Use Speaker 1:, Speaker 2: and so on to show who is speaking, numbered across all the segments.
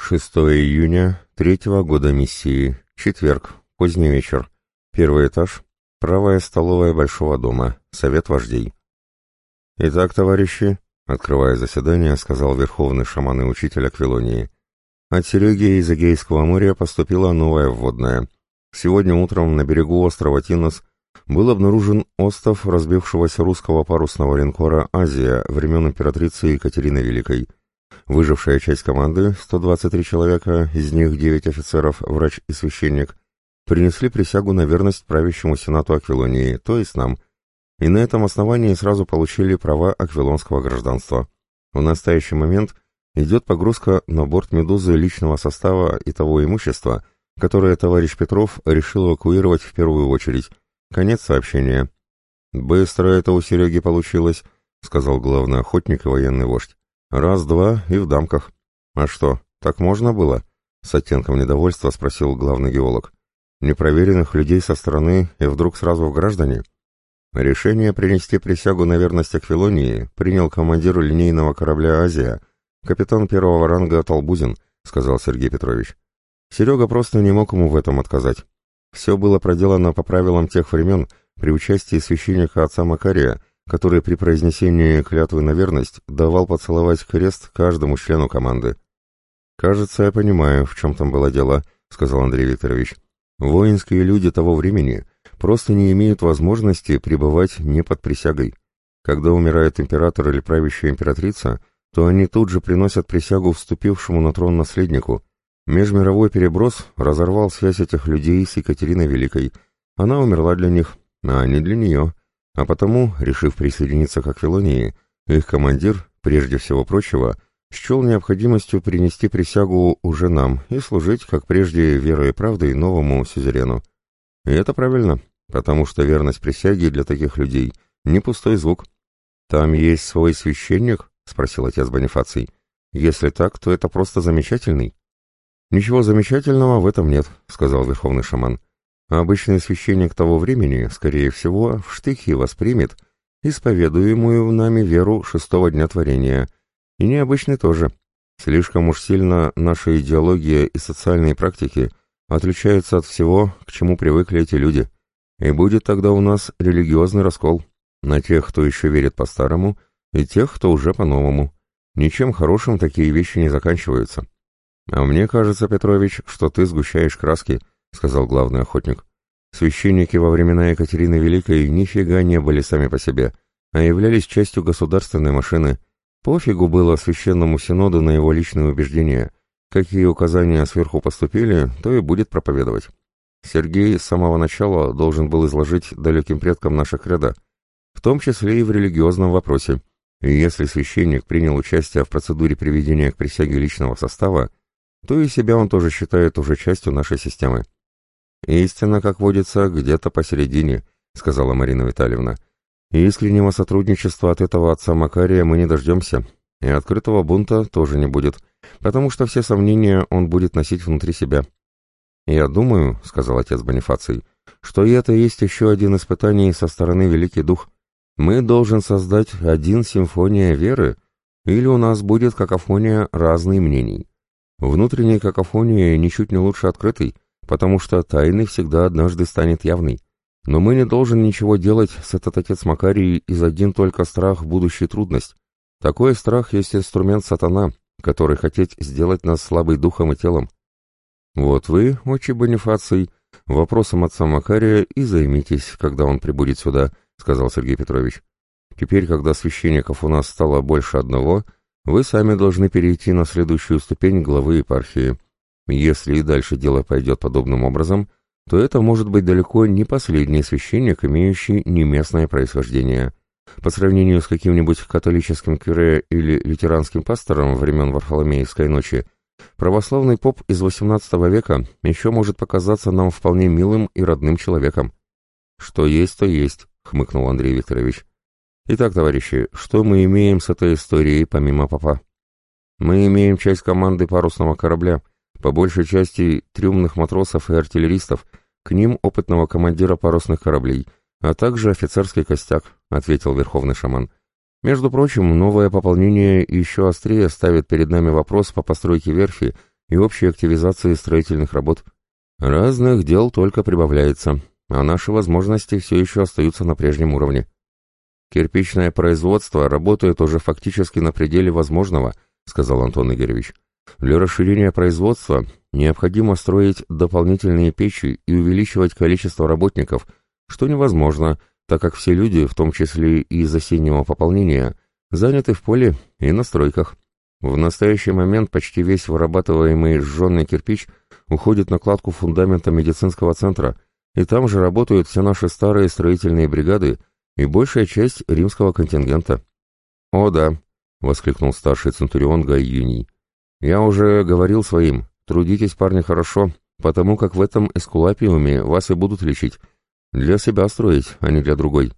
Speaker 1: 6 июня третьего года миссии. Четверг. Поздний вечер. Первый этаж. Правая столовая Большого дома. Совет вождей. «Итак, товарищи», — открывая заседание, сказал верховный шаман и учитель Аквилонии, «от Сереги из Эгейского моря поступила новая вводная. Сегодня утром на берегу острова Тинос был обнаружен остров разбившегося русского парусного линкора «Азия» времен императрицы Екатерины Великой. Выжившая часть команды, 123 человека, из них 9 офицеров, врач и священник, принесли присягу на верность правящему сенату Аквилонии, то есть нам, и на этом основании сразу получили права аквилонского гражданства. В настоящий момент идет погрузка на борт «Медузы» личного состава и того имущества, которое товарищ Петров решил эвакуировать в первую очередь. Конец сообщения. «Быстро это у Сереги получилось», — сказал главный охотник и военный вождь. «Раз-два и в дамках». «А что, так можно было?» — с оттенком недовольства спросил главный геолог. «Непроверенных людей со стороны и вдруг сразу в граждане?» Решение принести присягу на верность Аквилонии принял командир линейного корабля «Азия», капитан первого ранга Толбузин, сказал Сергей Петрович. Серега просто не мог ему в этом отказать. Все было проделано по правилам тех времен при участии священника отца Макария, который при произнесении клятвы на верность давал поцеловать крест каждому члену команды. «Кажется, я понимаю, в чем там было дело», — сказал Андрей Викторович. «Воинские люди того времени просто не имеют возможности пребывать не под присягой. Когда умирает император или правящая императрица, то они тут же приносят присягу вступившему на трон наследнику. Межмировой переброс разорвал связь этих людей с Екатериной Великой. Она умерла для них, а не для нее. А потому, решив присоединиться к Аквилонии, их командир, прежде всего прочего, счел необходимостью принести присягу уже нам и служить, как прежде, верой и правдой новому сюзерену. И это правильно, потому что верность присяге для таких людей — не пустой звук. «Там есть свой священник?» — спросил отец Бонифаций. «Если так, то это просто замечательный». «Ничего замечательного в этом нет», — сказал верховный шаман. Обычный священник того времени, скорее всего, в штыки воспримет исповедуемую нами веру шестого дня творения, и необычный тоже. Слишком уж сильно наша идеология и социальные практики отличаются от всего, к чему привыкли эти люди, и будет тогда у нас религиозный раскол на тех, кто еще верит по-старому, и тех, кто уже по-новому. Ничем хорошим такие вещи не заканчиваются. А мне кажется, Петрович, что ты сгущаешь краски —— сказал главный охотник. «Священники во времена Екатерины Великой нифига не были сами по себе, а являлись частью государственной машины. Пофигу было священному синоду на его личные убеждения. Какие указания сверху поступили, то и будет проповедовать. Сергей с самого начала должен был изложить далеким предкам наше кредо, в том числе и в религиозном вопросе. И если священник принял участие в процедуре приведения к присяге личного состава, то и себя он тоже считает уже частью нашей системы. «Истина, как водится, где-то посередине», — сказала Марина Витальевна. «И искреннего сотрудничества от этого отца Макария мы не дождемся, и открытого бунта тоже не будет, потому что все сомнения он будет носить внутри себя». «Я думаю», — сказал отец Бонифаций, — «что и это есть еще один испытаний со стороны Великий Дух. Мы должен создать один симфония веры, или у нас будет какофония разных мнений. Внутренняя какофония ничуть не лучше открытой, потому что тайный всегда однажды станет явной. Но мы не должен ничего делать с этот отец Макарий из один только страх будущей трудность. Такой страх есть инструмент сатана, который хотеть сделать нас слабой духом и телом. Вот вы, отче Бонифаций, вопросом отца Макария и займитесь, когда он прибудет сюда, сказал Сергей Петрович. Теперь, когда священников у нас стало больше одного, вы сами должны перейти на следующую ступень главы епархии. Если и дальше дело пойдет подобным образом, то это может быть далеко не последний священник, имеющий неместное происхождение. По сравнению с каким-нибудь католическим кюре или лютеранским пастором времен Варфоломеевской ночи, православный поп из XVIII века еще может показаться нам вполне милым и родным человеком. «Что есть, то есть», — хмыкнул Андрей Викторович. «Итак, товарищи, что мы имеем с этой историей помимо попа?» «Мы имеем часть команды парусного корабля», по большей части трюмных матросов и артиллеристов, к ним опытного командира парусных кораблей, а также офицерский костяк, ответил верховный шаман. Между прочим, новое пополнение еще острее ставит перед нами вопрос по постройке верфи и общей активизации строительных работ. Разных дел только прибавляется, а наши возможности все еще остаются на прежнем уровне. Кирпичное производство работает уже фактически на пределе возможного, сказал Антон Игоревич. Для расширения производства необходимо строить дополнительные печи и увеличивать количество работников, что невозможно, так как все люди, в том числе и из осеннего пополнения, заняты в поле и на стройках. В настоящий момент почти весь вырабатываемый сжженный кирпич уходит на кладку фундамента медицинского центра, и там же работают все наши старые строительные бригады и большая часть римского контингента. «О да», — воскликнул старший центурион Гай Юний, — «я уже говорил своим, трудитесь, парни, хорошо, потому как в этом эскулапиуме вас и будут лечить. Для себя строить, а не для другой».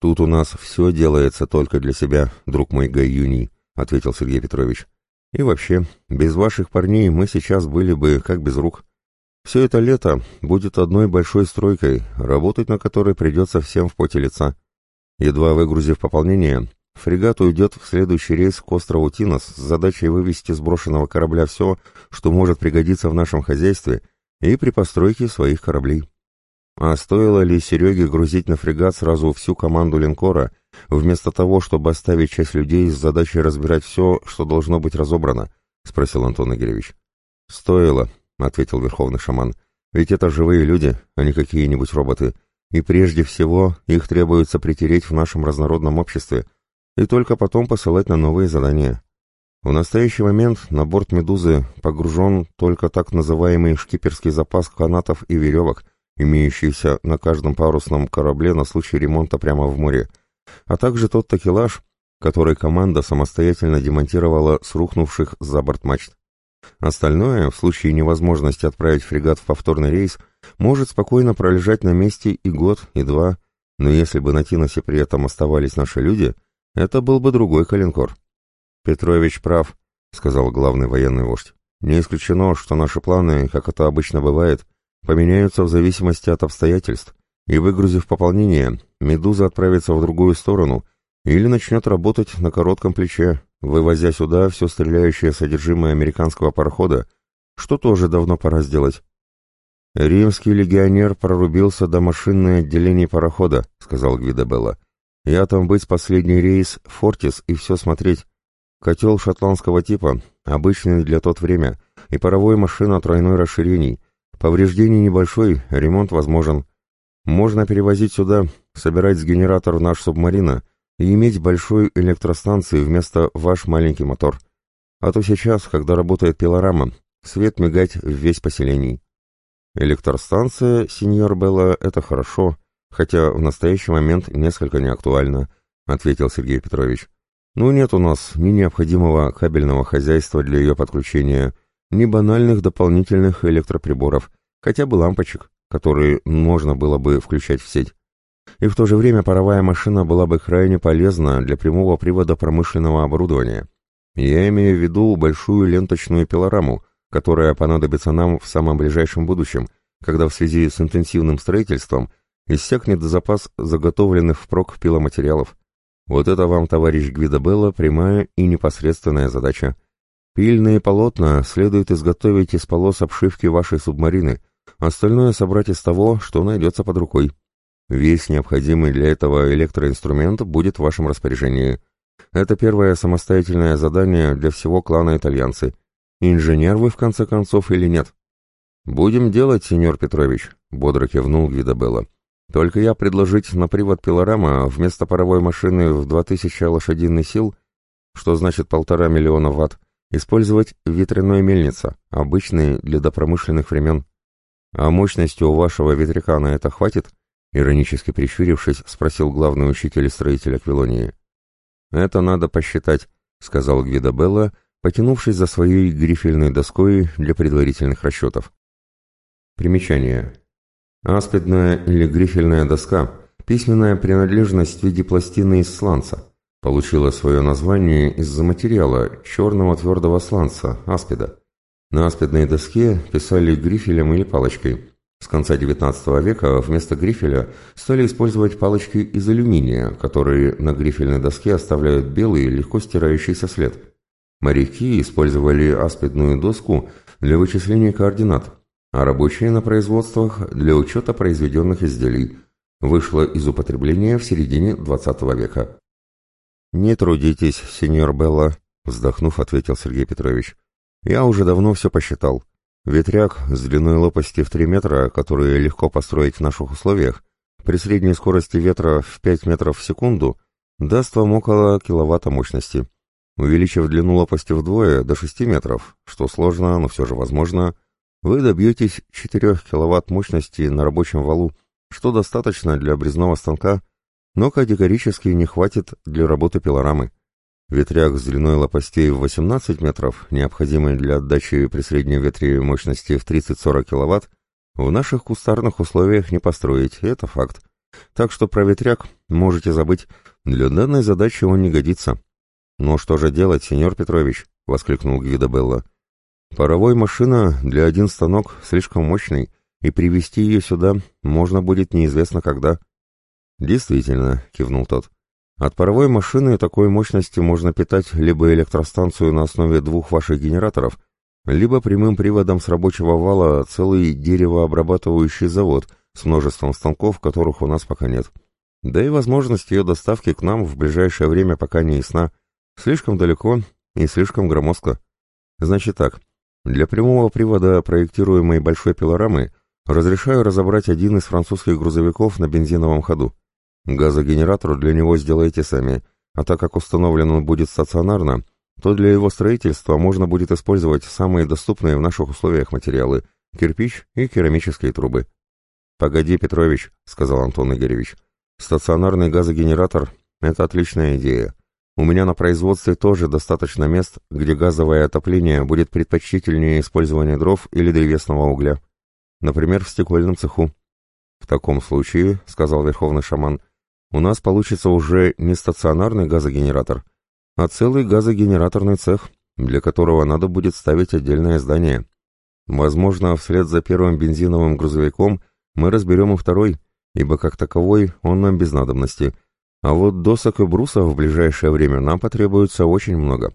Speaker 1: «Тут у нас все делается только для себя, друг мой Гай Юний», — ответил Сергей Петрович. И вообще, без ваших парней мы сейчас были бы как без рук. Все это лето будет одной большой стройкой, работать на которой придется всем в поте лица. Едва выгрузив пополнение, фрегат уйдет в следующий рейс к острову Тинос с задачей вывести с брошенного корабля все, что может пригодиться в нашем хозяйстве и при постройке своих кораблей. А стоило ли Сереге грузить на фрегат сразу всю команду линкора, вместо того, чтобы оставить часть людей с задачей разбирать все, что должно быть разобрано? — спросил Антон Игоревич. — Стоило, — ответил верховный шаман. — Ведь это живые люди, а не какие-нибудь роботы. И прежде всего их требуется притереть в нашем разнородном обществе, и только потом посылать на новые задания. В настоящий момент на борт «Медузы» погружен только так называемый шкиперский запас канатов и веревок, имеющийся на каждом парусном корабле на случай ремонта прямо в море, а также тот такелаж, который команда самостоятельно демонтировала с рухнувших за борт мачт. Остальное, в случае невозможности отправить фрегат в повторный рейс, может спокойно пролежать на месте и год, и два, но если бы на Тиносе при этом оставались наши люди, это был бы другой калинкор. «Петрович прав», — сказал главный военный вождь. «Не исключено, что наши планы, как это обычно бывает, поменяются в зависимости от обстоятельств, и, выгрузив пополнение, «Медуза» отправится в другую сторону или начнет работать на коротком плече, вывозя сюда все стреляющее содержимое американского парохода, что тоже давно пора сделать. «Римский легионер прорубился до машинной отделения парохода», — сказал Гвидобелла. «Я там быть последний рейс, Фортис и все смотреть. Котел шотландского типа, обычный для тот время, и паровой машина тройной расширений». Повреждений небольшой, ремонт возможен. Можно перевозить сюда, собирать с генератор наш субмарина и иметь большую электростанцию вместо ваш маленький мотор. А то сейчас, когда работает пилорама, свет мигать в весь поселении. Электростанция, сеньор Белла, это хорошо, хотя в настоящий момент несколько неактуально, ответил Сергей Петрович. Ну нет у нас ни необходимого кабельного хозяйства для ее подключения, ни банальных дополнительных электроприборов, хотя бы лампочек, которые можно было бы включать в сеть. И в то же время паровая машина была бы крайне полезна для прямого привода промышленного оборудования. Я имею в виду большую ленточную пилораму, которая понадобится нам в самом ближайшем будущем, когда в связи с интенсивным строительством иссякнет запас заготовленных впрок пиломатериалов. Вот это вам, товарищ Гвидобелло, прямая и непосредственная задача – Пильные полотна следует изготовить из полос обшивки вашей субмарины, остальное собрать из того, что найдется под рукой. Весь необходимый для этого электроинструмент будет в вашем распоряжении. Это первое самостоятельное задание для всего клана итальянцы. Инженер вы, в конце концов, или нет? «Будем делать, сеньор Петрович», — бодро кивнул Гвидобелло. «Только я предложить на привод пилорама вместо паровой машины в 2000 лошадиных сил, что значит полтора миллиона ватт, Использовать ветряной мельница, обычные для допромышленных времен. А мощности у вашего ветряка на это хватит? Иронически прищурившись, спросил главный учитель строителя Аквилонии. Это надо посчитать, сказал Гвида Белла, потянувшись за своей грифельной доской для предварительных расчетов. Примечание. Аспидная или грифельная доска – письменная принадлежность в виде пластины из сланца – Получила свое название из-за материала черного твердого сланца, аспида. На аспидной доске писали грифелем или палочкой. С конца XIX века вместо грифеля стали использовать палочки из алюминия, которые на грифельной доске оставляют белый, легко стирающийся след. Моряки использовали аспидную доску для вычисления координат, а рабочие на производствах для учета произведенных изделий. Вышло из употребления в середине XX века. «Не трудитесь, сеньор Белла», — вздохнув, ответил Сергей Петрович. «Я уже давно все посчитал. Ветряк с длиной лопасти в 3 метра, который легко построить в наших условиях, при средней скорости ветра в 5 метров в секунду, даст вам около киловатта мощности. Увеличив длину лопасти вдвое до 6 метров, что сложно, но все же возможно, вы добьетесь 4 киловатт мощности на рабочем валу, что достаточно для обрезного станка, но категорически не хватит для работы пилорамы. Ветряк с длиной лопастей в 18 метров, необходимый для отдачи при среднем ветре мощности в 30-40 киловатт, в наших кустарных условиях не построить, это факт. Так что про ветряк можете забыть, для данной задачи он не годится. «Ну что же делать, сеньор Петрович?» — воскликнул Гвида Белла. «Паровой машина для один станок слишком мощный, и привести ее сюда можно будет неизвестно когда». «Действительно», — кивнул тот. «От паровой машины такой мощности можно питать либо электростанцию на основе двух ваших генераторов, либо прямым приводом с рабочего вала целый деревообрабатывающий завод с множеством станков, которых у нас пока нет. Да и возможность ее доставки к нам в ближайшее время пока не ясна. Слишком далеко и слишком громоздко. Значит так, для прямого привода проектируемой большой пилорамы разрешаю разобрать один из французских грузовиков на бензиновом ходу. Газогенератор для него сделайте сами, а так как установлен он будет стационарно, то для его строительства можно будет использовать самые доступные в наших условиях материалы – кирпич и керамические трубы. «Погоди, Петрович», — сказал Антон Игоревич, — «стационарный газогенератор — это отличная идея. У меня на производстве тоже достаточно мест, где газовое отопление будет предпочтительнее использования дров или древесного угля. Например, в стекольном цеху. В таком случае, сказал верховный шаман, у нас получится уже не стационарный газогенератор, а целый газогенераторный цех, для которого надо будет ставить отдельное здание. Возможно, вслед за первым бензиновым грузовиком мы разберем и второй, ибо как таковой он нам без надобности – а вот досок и брусов в ближайшее время нам потребуется очень много.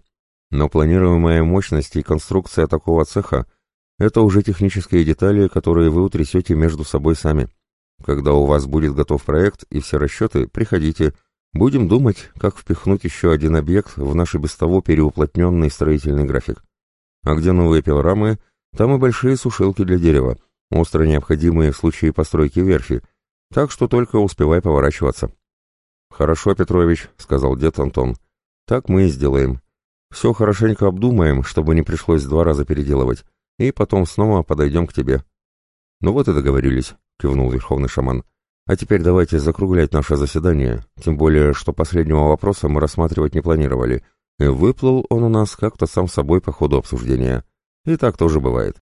Speaker 1: Но планируемая мощность и конструкция такого цеха – это уже технические детали, которые вы утрясете между собой сами. Когда у вас будет готов проект и все расчеты, приходите. Будем думать, как впихнуть еще один объект в наш и без того переуплотненный строительный график. А где новые пилорамы, там и большие сушилки для дерева, остро необходимые в случае постройки верфи, так что только успевай поворачиваться. «Хорошо, Петрович», — сказал дед Антон. «Так мы и сделаем. Все хорошенько обдумаем, чтобы не пришлось два раза переделывать, и потом снова подойдем к тебе». «Ну вот и договорились», — кивнул верховный шаман. «А теперь давайте закруглять наше заседание, тем более, что последнего вопроса мы рассматривать не планировали, и выплыл он у нас как-то сам собой по ходу обсуждения. И так тоже бывает».